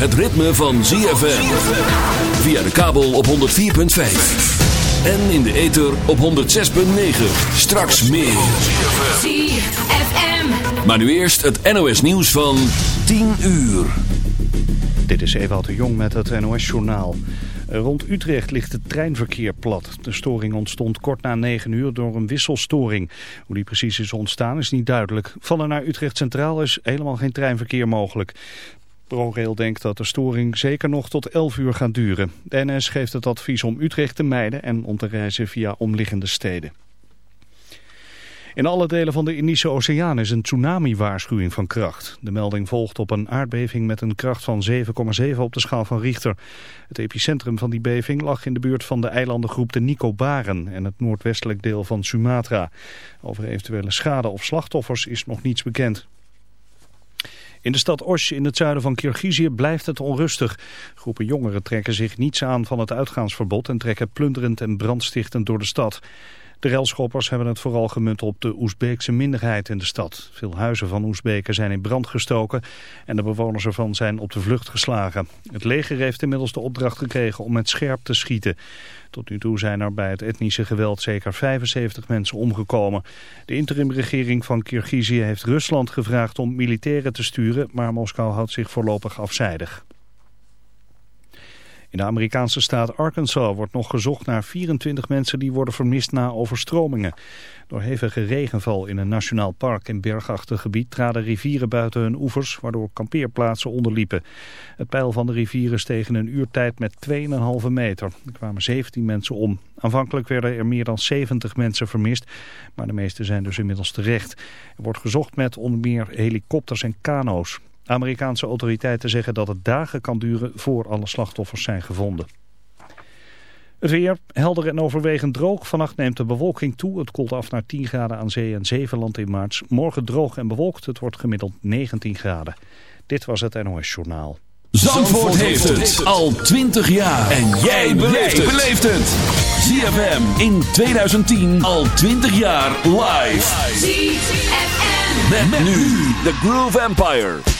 het ritme van ZFM. Via de kabel op 104.5. En in de ether op 106.9. Straks meer. ZFM. Maar nu eerst het NOS nieuws van 10 uur. Dit is Ewald de Jong met het NOS journaal. Rond Utrecht ligt het treinverkeer plat. De storing ontstond kort na 9 uur door een wisselstoring. Hoe die precies is ontstaan is niet duidelijk. Van en naar Utrecht Centraal is helemaal geen treinverkeer mogelijk. ProRail denkt dat de storing zeker nog tot 11 uur gaat duren. De NS geeft het advies om Utrecht te mijden en om te reizen via omliggende steden. In alle delen van de Indische Oceaan is een tsunami-waarschuwing van kracht. De melding volgt op een aardbeving met een kracht van 7,7 op de schaal van Richter. Het epicentrum van die beving lag in de buurt van de eilandengroep de Nicobaren en het noordwestelijk deel van Sumatra. Over eventuele schade of slachtoffers is nog niets bekend. In de stad Osh in het zuiden van Kirgizië blijft het onrustig. Groepen jongeren trekken zich niets aan van het uitgaansverbod en trekken plunderend en brandstichtend door de stad. De relschoppers hebben het vooral gemunt op de Oezbeekse minderheid in de stad. Veel huizen van Oezbeken zijn in brand gestoken en de bewoners ervan zijn op de vlucht geslagen. Het leger heeft inmiddels de opdracht gekregen om met scherp te schieten. Tot nu toe zijn er bij het etnische geweld zeker 75 mensen omgekomen. De interimregering van Kirgizië heeft Rusland gevraagd om militairen te sturen, maar Moskou houdt zich voorlopig afzijdig. In de Amerikaanse staat Arkansas wordt nog gezocht naar 24 mensen die worden vermist na overstromingen. Door hevige regenval in een nationaal park in bergachtig gebied traden rivieren buiten hun oevers, waardoor kampeerplaatsen onderliepen. Het peil van de rivieren steeg in een uurtijd met 2,5 meter. Er kwamen 17 mensen om. Aanvankelijk werden er meer dan 70 mensen vermist, maar de meeste zijn dus inmiddels terecht. Er wordt gezocht met onder meer helikopters en kano's. Amerikaanse autoriteiten zeggen dat het dagen kan duren voor alle slachtoffers zijn gevonden. Het weer, helder en overwegend droog. Vannacht neemt de bewolking toe. Het koelt af naar 10 graden aan zee en Zevenland in maart. Morgen droog en bewolkt. Het wordt gemiddeld 19 graden. Dit was het NOS Journaal. Zandvoort, heeft het al 20 jaar. En jij beleeft het. ZFM in 2010 al 20 jaar live. ZFM. Met, nu de Groove Empire.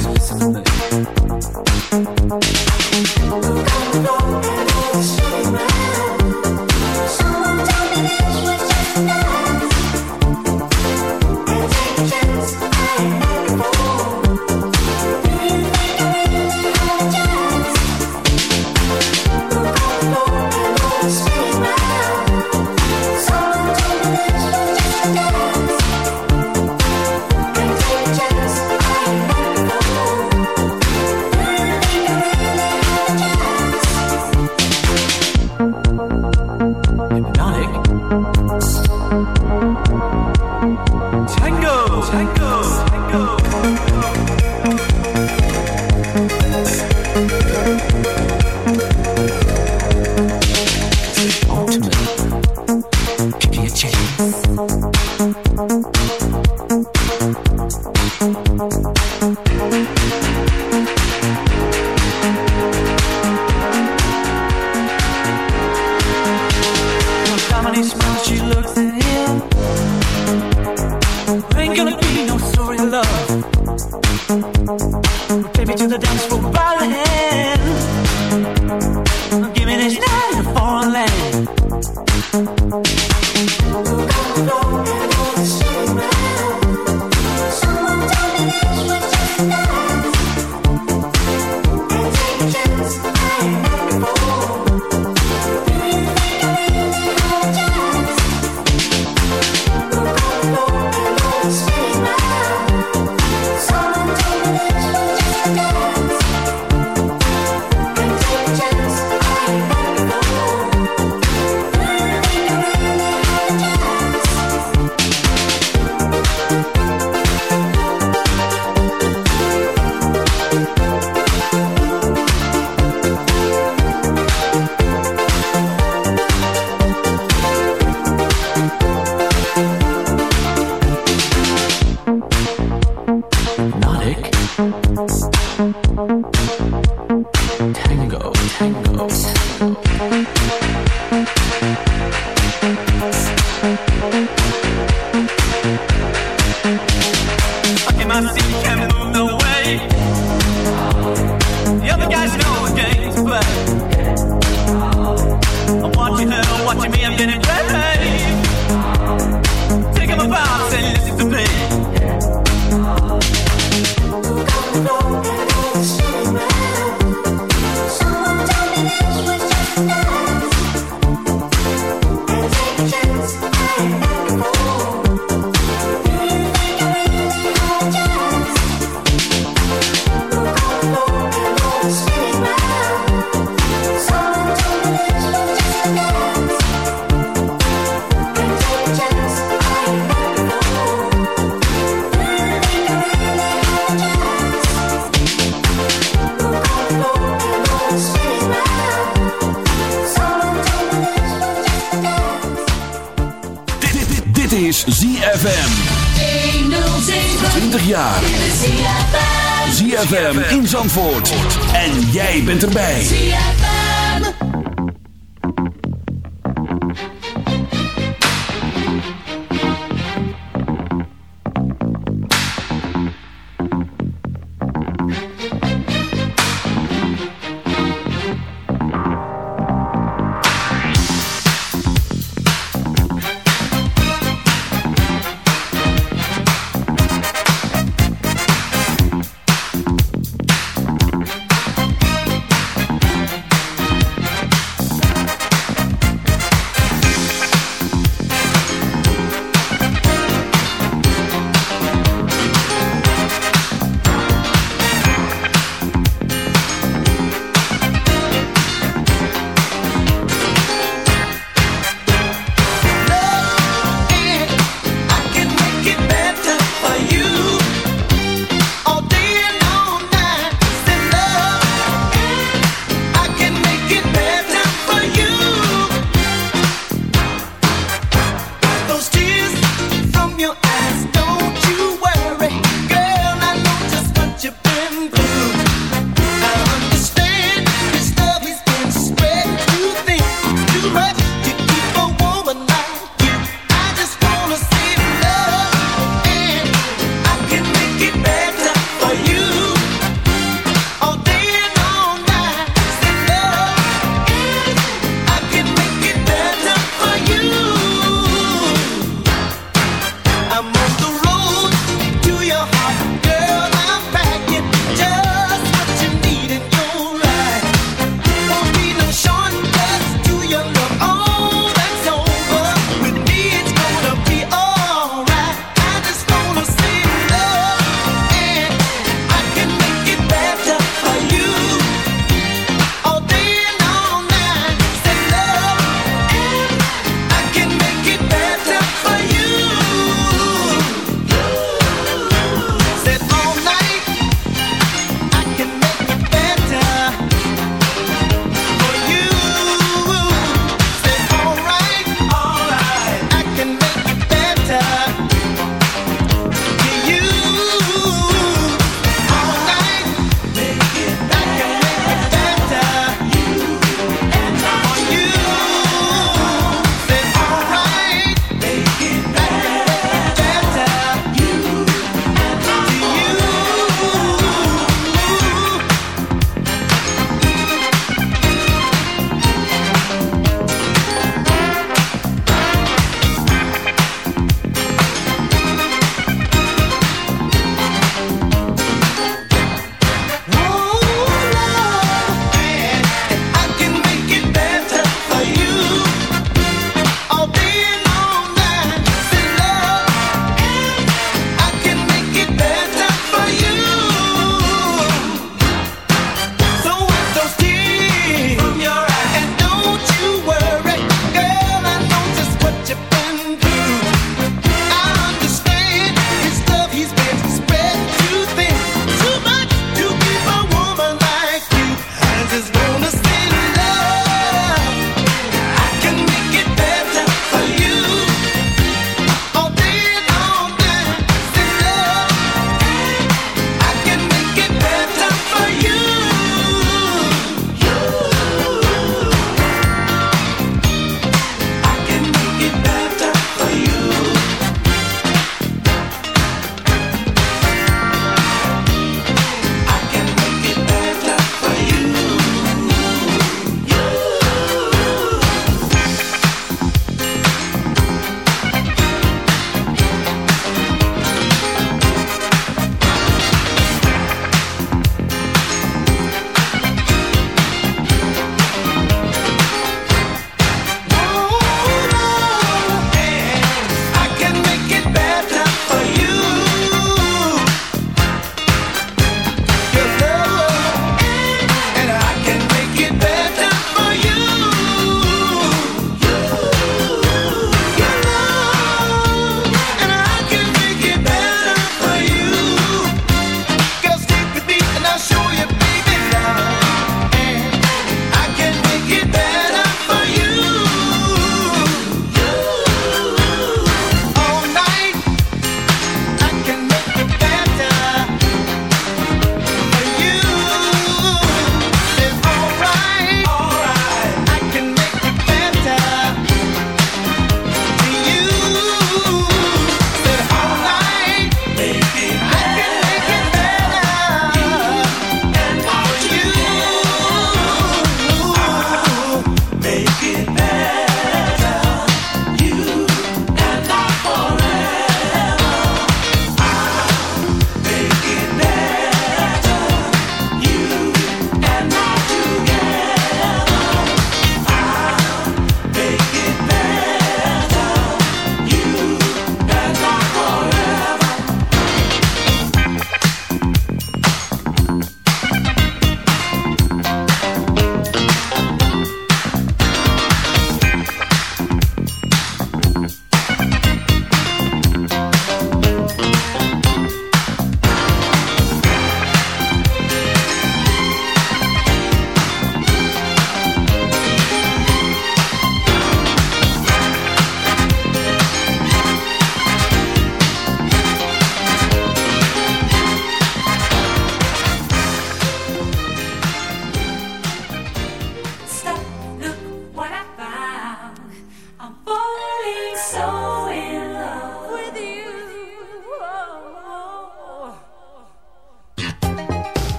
someday.